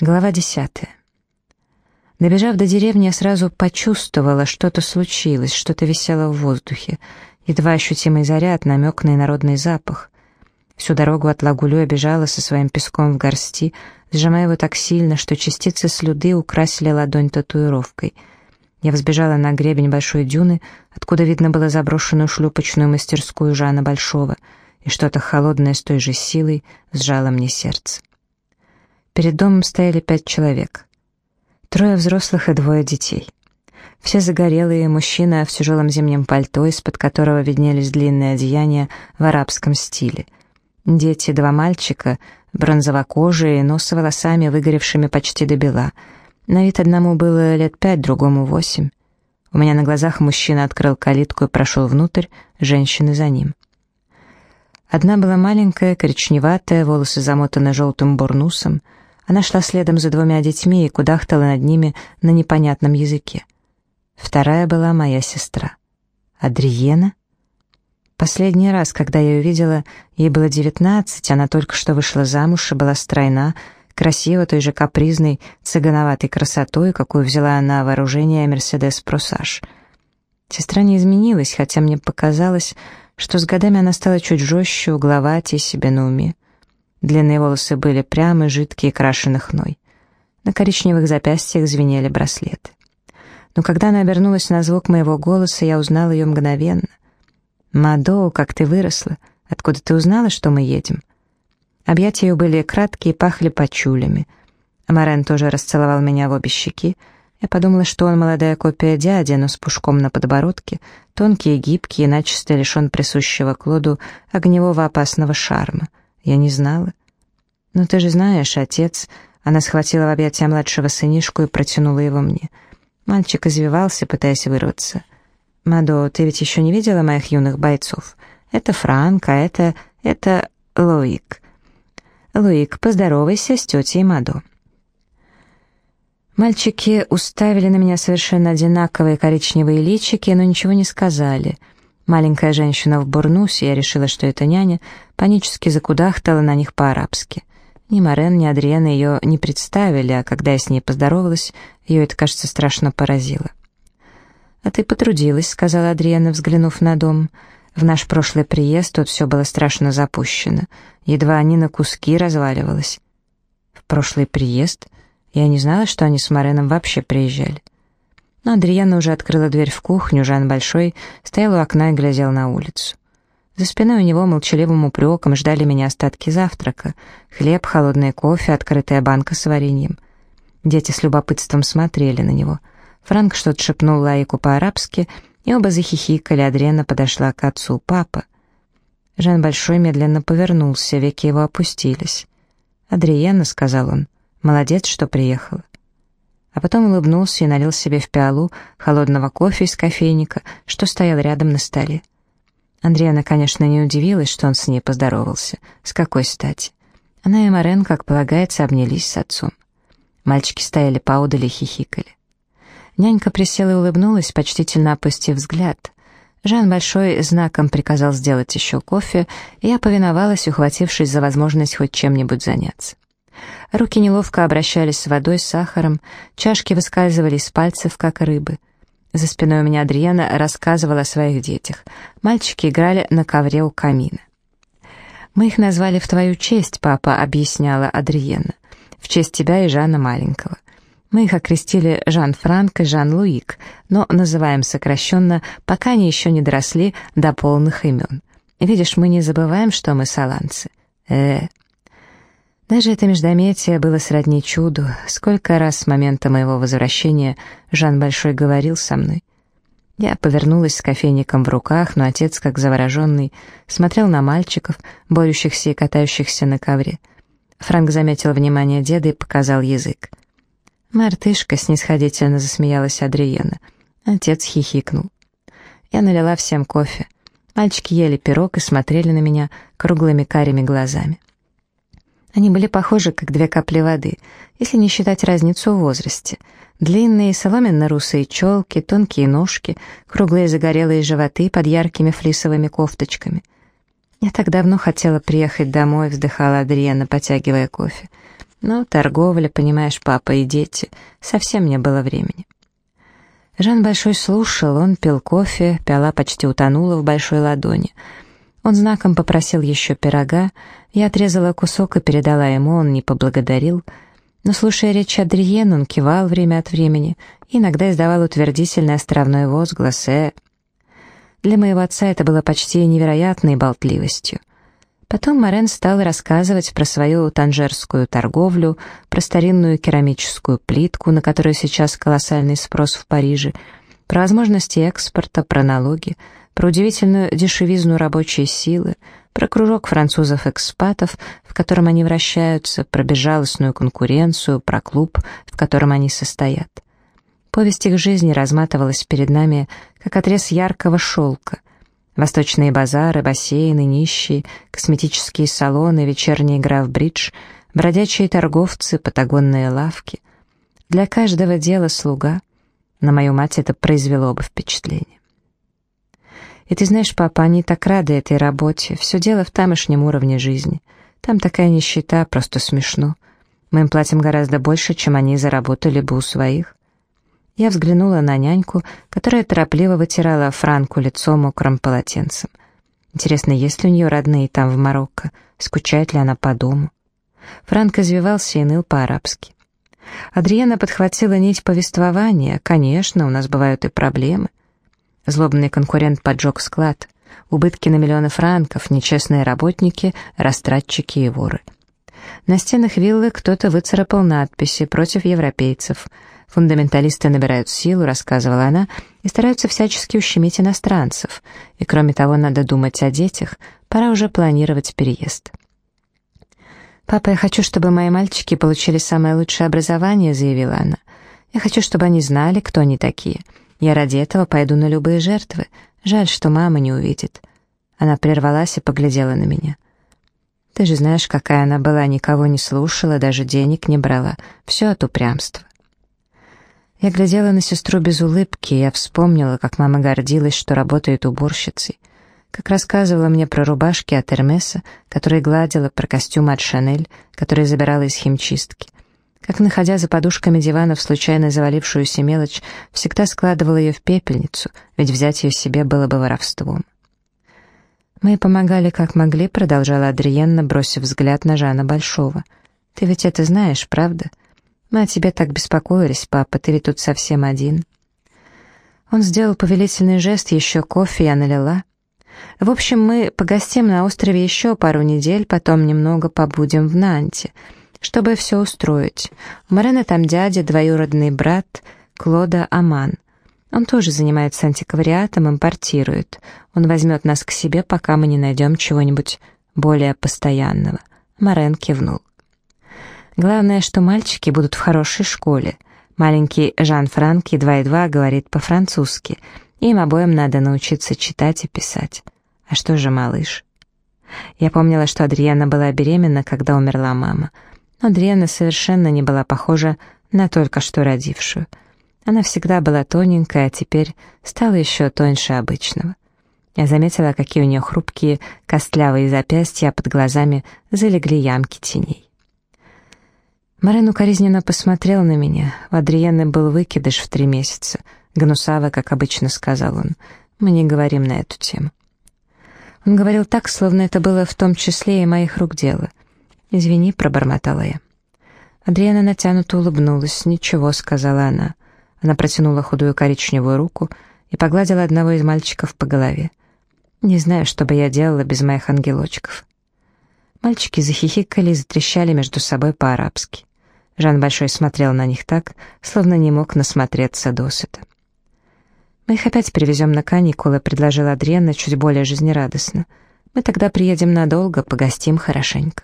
Глава десятая. Добежав до деревни, я сразу почувствовала, что-то случилось, что-то висело в воздухе. Едва ощутимый заряд, намек на инородный запах. Всю дорогу от Лагулю бежала со своим песком в горсти, сжимая его так сильно, что частицы слюды украсили ладонь татуировкой. Я взбежала на гребень большой дюны, откуда видно было заброшенную шлюпочную мастерскую Жана Большого, и что-то холодное с той же силой сжало мне сердце. Перед домом стояли пять человек. Трое взрослых и двое детей. Все загорелые, мужчина в тяжелом зимнем пальто, из-под которого виднелись длинные одеяния в арабском стиле. Дети, два мальчика, бронзовокожие, но с волосами, выгоревшими почти до бела. На вид одному было лет пять, другому восемь. У меня на глазах мужчина открыл калитку и прошел внутрь, женщины за ним. Одна была маленькая, коричневатая, волосы замотаны желтым бурнусом, она шла следом за двумя детьми и кудахтала над ними на непонятном языке. Вторая была моя сестра. Адриена? Последний раз, когда я ее видела, ей было девятнадцать, она только что вышла замуж и была стройна, красива той же капризной, цыгановатой красотой, какую взяла на вооружение Мерседес Просаж. Сестра не изменилась, хотя мне показалось, что с годами она стала чуть жестче, угловатее себе на уме. Длинные волосы были прямы, жидкие, крашены хной. На коричневых запястьях звенели браслеты. Но когда она обернулась на звук моего голоса, я узнал ее мгновенно. «Мадо, как ты выросла! Откуда ты узнала, что мы едем?» Объятия ее были краткие пахли пачулями. Амарен тоже расцеловал меня в обе щеки. Я подумала, что он молодая копия дяди, но с пушком на подбородке, тонкий и гибкий, и начисто лишен присущего Клоду огневого опасного шарма — я не знала. Но ты же знаешь, отец... Она схватила в объятия младшего сынишку и протянула его мне. Мальчик извивался, пытаясь вырваться. «Мадо, ты ведь еще не видела моих юных бойцов? Это Франк, а это... это Луик. Луик, поздоровайся с тетей Мадо». Мальчики уставили на меня совершенно одинаковые коричневые личики, но ничего не сказали — Маленькая женщина в бурнусе, я решила, что это няня, панически закудахтала на них по-арабски. Ни Морен, ни Адриена ее не представили, а когда я с ней поздоровалась, ее это, кажется, страшно поразило. «А ты потрудилась», — сказала Адриена, взглянув на дом. «В наш прошлый приезд тут все было страшно запущено. Едва они на куски разваливалось». «В прошлый приезд? Я не знала, что они с Мореном вообще приезжали». Но Адриана уже открыла дверь в кухню, Жан Большой стоял у окна и глядел на улицу. За спиной у него молчаливым упреком ждали меня остатки завтрака, хлеб, холодный кофе, открытая банка с вареньем. Дети с любопытством смотрели на него. Франк что-то шепнул Лаику по-арабски, и оба захихикали, Адриана подошла к отцу, папа. Жан Большой медленно повернулся, веки его опустились. «Адриена», — сказал он, — «молодец, что приехала» а потом улыбнулся и налил себе в пиалу холодного кофе из кофейника, что стоял рядом на столе. Андреана, конечно, не удивилась, что он с ней поздоровался. С какой стати? Она и Морен, как полагается, обнялись с отцом. Мальчики стояли поодаль и хихикали. Нянька присела и улыбнулась, почтительно опустив взгляд. Жан Большой знаком приказал сделать еще кофе, и я повиновалась, ухватившись за возможность хоть чем-нибудь заняться. Руки неловко обращались с водой, с сахаром, чашки выскальзывали из пальцев, как рыбы. За спиной у меня Адриена рассказывала о своих детях. Мальчики играли на ковре у камина. «Мы их назвали в твою честь, папа», — объясняла Адриена. «В честь тебя и Жана Маленького. Мы их окрестили Жан-Франк и Жан-Луик, но называем сокращенно, пока они еще не доросли до полных имен. Видишь, мы не забываем, что мы саланцы. Э, даже это междометие было сродни чуду. Сколько раз с момента моего возвращения Жан Большой говорил со мной. Я повернулась с кофейником в руках, но отец, как завороженный, смотрел на мальчиков, борющихся и катающихся на ковре. Франк заметил внимание деда и показал язык. «Мартышка», — снисходительно засмеялась Адриена. Отец хихикнул. Я налила всем кофе. Мальчики ели пирог и смотрели на меня круглыми карими глазами. Они были похожи, как две капли воды, если не считать разницу в возрасте. Длинные соломенно-русые челки, тонкие ножки, круглые загорелые животы под яркими флисовыми кофточками. «Я так давно хотела приехать домой», — вздыхала Адриена, потягивая кофе. Но торговля, понимаешь, папа и дети, совсем не было времени. Жан Большой слушал, он пил кофе, пиала почти утонула в большой ладони. Он знаком попросил еще пирога, я отрезала кусок и передала ему, он не поблагодарил. Но, слушая речь Адриен, он кивал время от времени иногда издавал утвердительный островной возглас «э». Для моего отца это было почти невероятной болтливостью. Потом Морен стал рассказывать про свою танжерскую торговлю, про старинную керамическую плитку, на которую сейчас колоссальный спрос в Париже, про возможности экспорта, про налоги, про удивительную дешевизну рабочей силы, про кружок французов-экспатов, в котором они вращаются, про безжалостную конкуренцию, про клуб, в котором они состоят. Повесть их жизни разматывалась перед нами, как отрез яркого шелка — Восточные базары, бассейны, нищие, косметические салоны, вечерняя игра в бридж, бродячие торговцы, патагонные лавки. Для каждого дела слуга. На мою мать это произвело бы впечатление. И ты знаешь, папа, они так рады этой работе. Все дело в тамошнем уровне жизни. Там такая нищета, просто смешно. Мы им платим гораздо больше, чем они заработали бы у своих. Я взглянула на няньку, которая торопливо вытирала Франку лицо мокрым полотенцем. Интересно, есть ли у нее родные там в Марокко? Скучает ли она по дому? Франк извивался и ныл по-арабски. Адриана подхватила нить повествования. «Конечно, у нас бывают и проблемы». Злобный конкурент поджег склад. Убытки на миллионы франков, нечестные работники, растратчики и воры. На стенах виллы кто-то выцарапал надписи «Против европейцев», Фундаменталисты набирают силу, рассказывала она, и стараются всячески ущемить иностранцев. И кроме того, надо думать о детях, пора уже планировать переезд. «Папа, я хочу, чтобы мои мальчики получили самое лучшее образование», — заявила она. «Я хочу, чтобы они знали, кто они такие. Я ради этого пойду на любые жертвы. Жаль, что мама не увидит». Она прервалась и поглядела на меня. «Ты же знаешь, какая она была, никого не слушала, даже денег не брала. Все от упрямства». Я глядела на сестру без улыбки, и я вспомнила, как мама гордилась, что работает уборщицей, как рассказывала мне про рубашки от Эрмеса, которые гладила, про костюмы от Шанель, которые забирала из химчистки, как, находя за подушками диванов случайно завалившуюся мелочь, всегда складывала ее в пепельницу, ведь взять ее себе было бы воровством. «Мы помогали, как могли», — продолжала Адриенна, бросив взгляд на Жана Большого. «Ты ведь это знаешь, правда?» Мы о тебе так беспокоились, папа, ты ведь тут совсем один». Он сделал повелительный жест, еще кофе я налила. В общем, мы погостим на острове еще пару недель, потом немного побудем в Нанте, чтобы все устроить. Марена там дядя, двоюродный брат Клода Аман. Он тоже занимается антиквариатом, импортирует. Он возьмет нас к себе, пока мы не найдем чего-нибудь более постоянного. Марен кивнул. Главное, что мальчики будут в хорошей школе. Маленький Жан-Франк едва-едва говорит по-французски. Им обоим надо научиться читать и писать. А что же малыш? Я помнила, что Адриана была беременна, когда умерла мама. Но Адриана совершенно не была похожа на только что родившую. Она всегда была тоненькая, а теперь стала еще тоньше обычного. Я заметила, какие у нее хрупкие, костлявые запястья, а под глазами залегли ямки теней. Марен укоризненно посмотрел на меня. У Адриены был выкидыш в три месяца. Гнусаво, как обычно сказал он. Мы не говорим на эту тему. Он говорил так, словно это было в том числе и моих рук дело. «Извини», — пробормотала я. Адриана натянуто улыбнулась. «Ничего», — сказала она. Она протянула худую коричневую руку и погладила одного из мальчиков по голове. «Не знаю, что бы я делала без моих ангелочков». Мальчики захихикали и затрещали между собой по-арабски. Жан Большой смотрел на них так, словно не мог насмотреться досыта. «Мы их опять привезем на каникулы», — предложила Адриана чуть более жизнерадостно. «Мы тогда приедем надолго, погостим хорошенько».